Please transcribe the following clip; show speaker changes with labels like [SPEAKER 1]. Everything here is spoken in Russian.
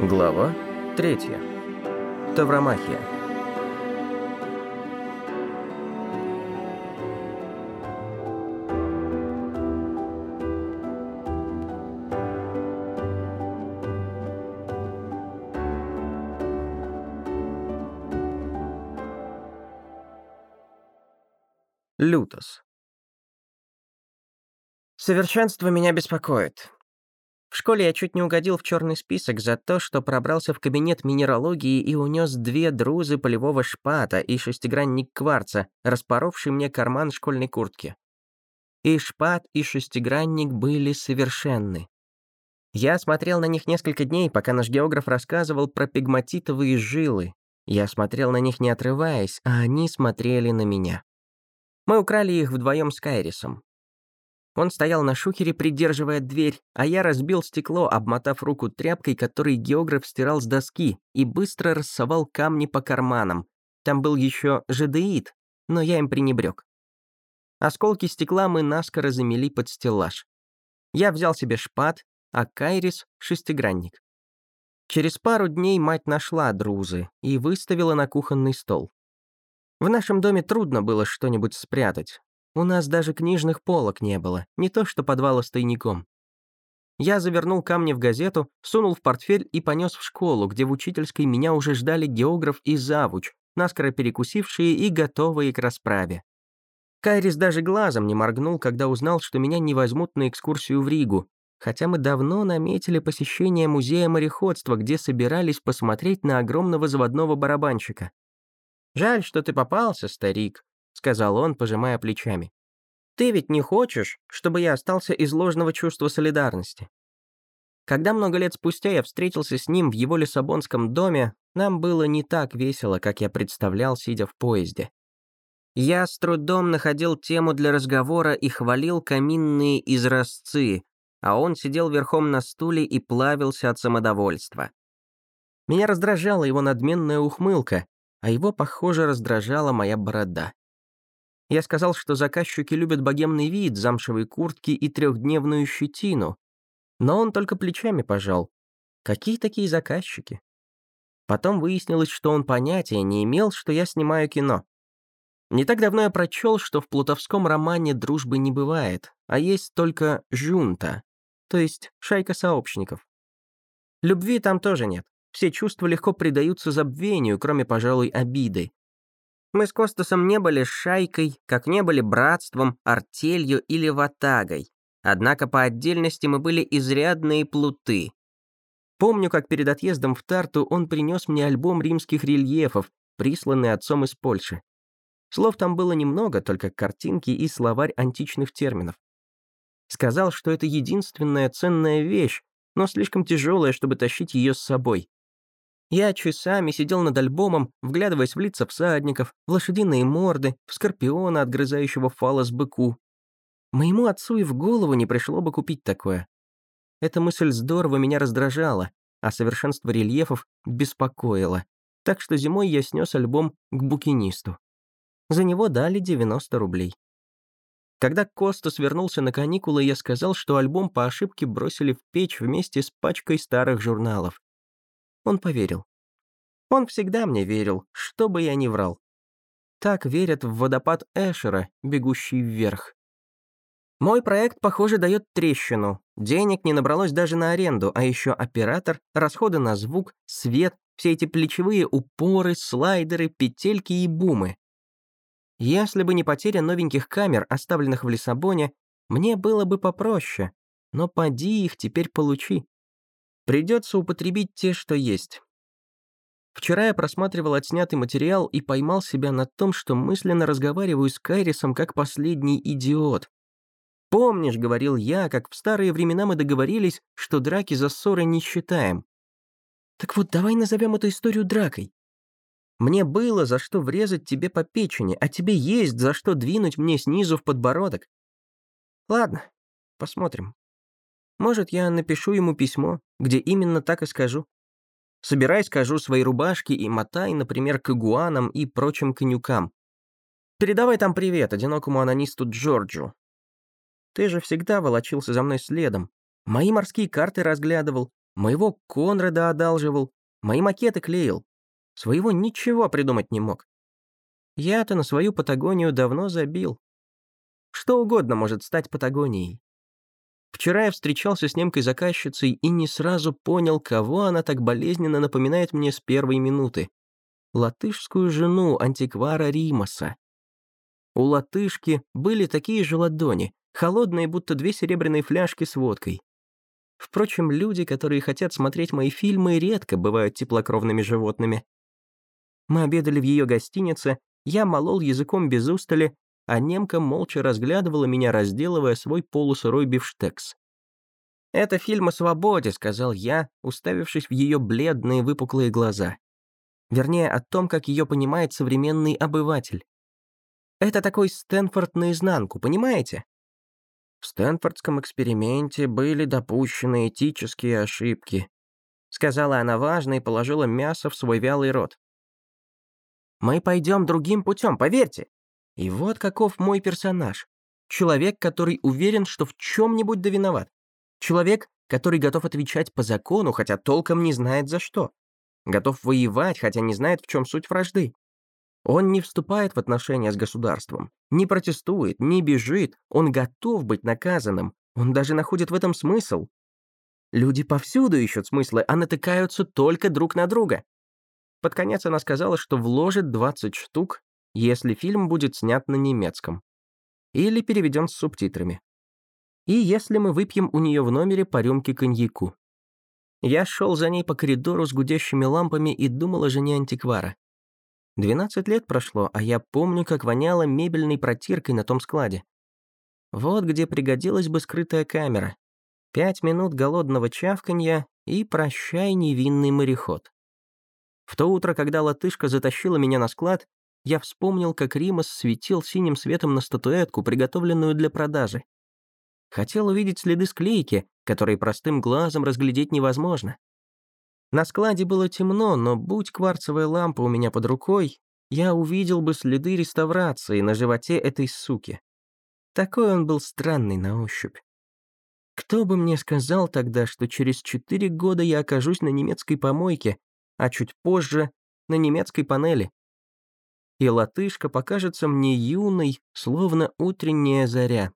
[SPEAKER 1] Глава 3. Тавромахия. Лютос.
[SPEAKER 2] Совершенство меня беспокоит. В школе я чуть не угодил в черный список за то, что пробрался в кабинет минералогии и унес две друзы полевого шпата и шестигранник кварца, распоровший мне карман школьной куртки. И шпат, и шестигранник были совершенны. Я смотрел на них несколько дней, пока наш географ рассказывал про пигматитовые жилы. Я смотрел на них не отрываясь, а они смотрели на меня. Мы украли их вдвоем с Кайрисом. Он стоял на шухере, придерживая дверь, а я разбил стекло, обмотав руку тряпкой, которой географ стирал с доски, и быстро рассовал камни по карманам. Там был еще жадеид, но я им пренебрег. Осколки стекла мы наскоро замели под стеллаж. Я взял себе шпат, а Кайрис — шестигранник. Через пару дней мать нашла друзы и выставила на кухонный стол. В нашем доме трудно было что-нибудь спрятать, у нас даже книжных полок не было, не то что подвала с тайником. Я завернул камни в газету, сунул в портфель и понес в школу, где в учительской меня уже ждали географ и завуч, наскоро перекусившие и готовые к расправе. Кайрис даже глазом не моргнул, когда узнал, что меня не возьмут на экскурсию в Ригу, хотя мы давно наметили посещение музея мореходства, где собирались посмотреть на огромного заводного барабанщика. «Жаль, что ты попался, старик», — сказал он, пожимая плечами. «Ты ведь не хочешь, чтобы я остался из ложного чувства солидарности?» Когда много лет спустя я встретился с ним в его лиссабонском доме, нам было не так весело, как я представлял, сидя в поезде. Я с трудом находил тему для разговора и хвалил каминные изразцы, а он сидел верхом на стуле и плавился от самодовольства. Меня раздражала его надменная ухмылка, а его, похоже, раздражала моя борода. Я сказал, что заказчики любят богемный вид, замшевые куртки и трехдневную щетину. Но он только плечами пожал. Какие такие заказчики? Потом выяснилось, что он понятия не имел, что я снимаю кино. Не так давно я прочел, что в плутовском романе дружбы не бывает, а есть только жунта, то есть шайка сообщников. Любви там тоже нет. Все чувства легко предаются забвению, кроме, пожалуй, обиды. Мы с Костасом не были шайкой, как не были братством, артелью или ватагой. Однако по отдельности мы были изрядные плуты. Помню, как перед отъездом в Тарту он принес мне альбом римских рельефов, присланный отцом из Польши. Слов там было немного, только картинки и словарь античных терминов. Сказал, что это единственная ценная вещь, но слишком тяжелая, чтобы тащить ее с собой. Я часами сидел над альбомом, вглядываясь в лица всадников, в лошадиные морды, в скорпиона, отгрызающего фалос быку. Моему отцу и в голову не пришло бы купить такое. Эта мысль здорово меня раздражала, а совершенство рельефов беспокоило. Так что зимой я снес альбом к букинисту. За него дали 90 рублей. Когда Костас вернулся на каникулы, я сказал, что альбом по ошибке бросили в печь вместе с пачкой старых журналов. Он поверил. Он всегда мне верил, что бы я ни врал. Так верят в водопад Эшера, бегущий вверх. Мой проект, похоже, дает трещину. Денег не набралось даже на аренду, а еще оператор, расходы на звук, свет, все эти плечевые упоры, слайдеры, петельки и бумы. Если бы не потеря новеньких камер, оставленных в Лиссабоне, мне было бы попроще. Но поди их теперь получи. Придется употребить те, что есть. Вчера я просматривал отснятый материал и поймал себя на том, что мысленно разговариваю с Кайрисом как последний идиот. «Помнишь, — говорил я, — как в старые времена мы договорились, что драки за ссоры не считаем. Так вот, давай назовем эту историю дракой. Мне было за что врезать тебе по печени, а тебе есть за что двинуть мне снизу в подбородок. Ладно, посмотрим. Может, я напишу ему письмо, где именно так и скажу. Собирай, скажу, свои рубашки и мотай, например, к игуанам и прочим конюкам. Передавай там привет одинокому анонисту Джорджу. Ты же всегда волочился за мной следом. Мои морские карты разглядывал, Моего Конрада одалживал, мои макеты клеил. Своего ничего придумать не мог. Я-то на свою Патагонию давно забил. Что угодно может стать Патагонией. Вчера я встречался с немкой-заказчицей и не сразу понял, кого она так болезненно напоминает мне с первой минуты. Латышскую жену антиквара Римаса. У латышки были такие же ладони, холодные, будто две серебряные фляжки с водкой. Впрочем, люди, которые хотят смотреть мои фильмы, редко бывают теплокровными животными. Мы обедали в ее гостинице, я молол языком без устали, а немка молча разглядывала меня, разделывая свой полусырой бифштекс. «Это фильм о свободе», — сказал я, уставившись в ее бледные выпуклые глаза. Вернее, о том, как ее понимает современный обыватель. Это такой Стэнфорд наизнанку, понимаете? В Стэнфордском эксперименте были допущены этические ошибки, сказала она важно и положила мясо в свой вялый рот. Мы пойдем другим путем, поверьте. И вот каков мой персонаж. Человек, который уверен, что в чем-нибудь да виноват. Человек, который готов отвечать по закону, хотя толком не знает за что. Готов воевать, хотя не знает, в чем суть вражды. Он не вступает в отношения с государством, не протестует, не бежит, он готов быть наказанным, он даже находит в этом смысл. Люди повсюду ищут смыслы, а натыкаются только друг на друга. Под конец она сказала, что вложит 20 штук если фильм будет снят на немецком. Или переведен с субтитрами. И если мы выпьем у нее в номере по рюмке коньяку. Я шел за ней по коридору с гудящими лампами и думал о жене антиквара. 12 лет прошло, а я помню, как воняло мебельной протиркой на том складе. Вот где пригодилась бы скрытая камера. Пять минут голодного чавканья и прощай, невинный мореход. В то утро, когда латышка затащила меня на склад, я вспомнил, как Римас светил синим светом на статуэтку, приготовленную для продажи. Хотел увидеть следы склейки, которые простым глазом разглядеть невозможно. На складе было темно, но будь кварцевая лампа у меня под рукой, я увидел бы следы реставрации на животе этой суки. Такой он был странный на ощупь. Кто бы мне сказал тогда, что через четыре года я окажусь на немецкой помойке, а чуть позже — на немецкой панели? И латышка покажется мне юной, словно утренняя заря.